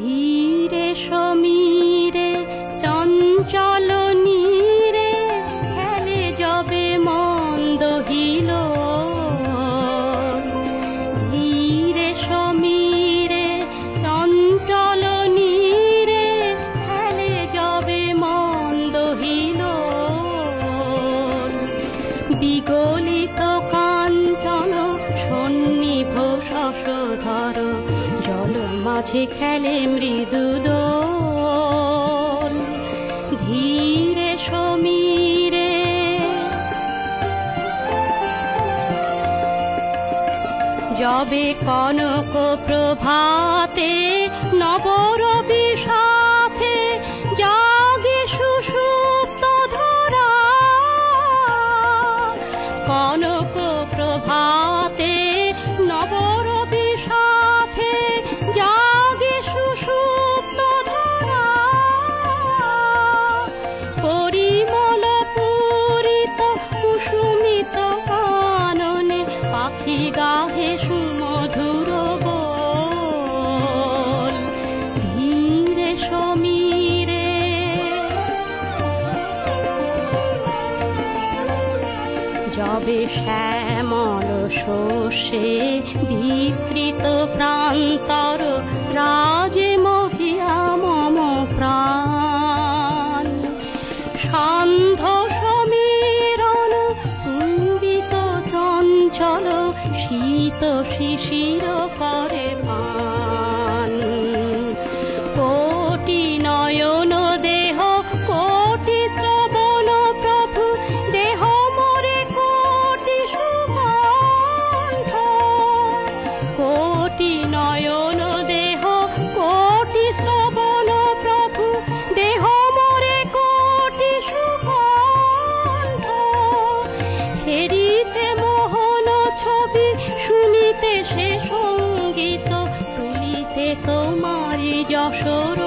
ধীরে সমীরে, চঞ্চল নীরে, খেলে যবে মন্দ হিল। ধীরে সমীরে, চঞ্চল নীরে, খেলে যবে মন্দ হিল। বিগলিত কাঞ্চন সন্নিভ শশধর মাঝে খেলে মৃদু ধীরে সমীরে যবে কনক প্রভাতে নবরবি যবে শ্যামল শস্যে বিস্তৃত প্রান্তর, রাজে মহিয়া মম প্রাণ। সান্ধ্য সমীরণ চুম্বিত চঞ্চল, শীত শিশির করে পান ছবি শুনিতে সে সংগীত তুলিতে তোমারি যশোর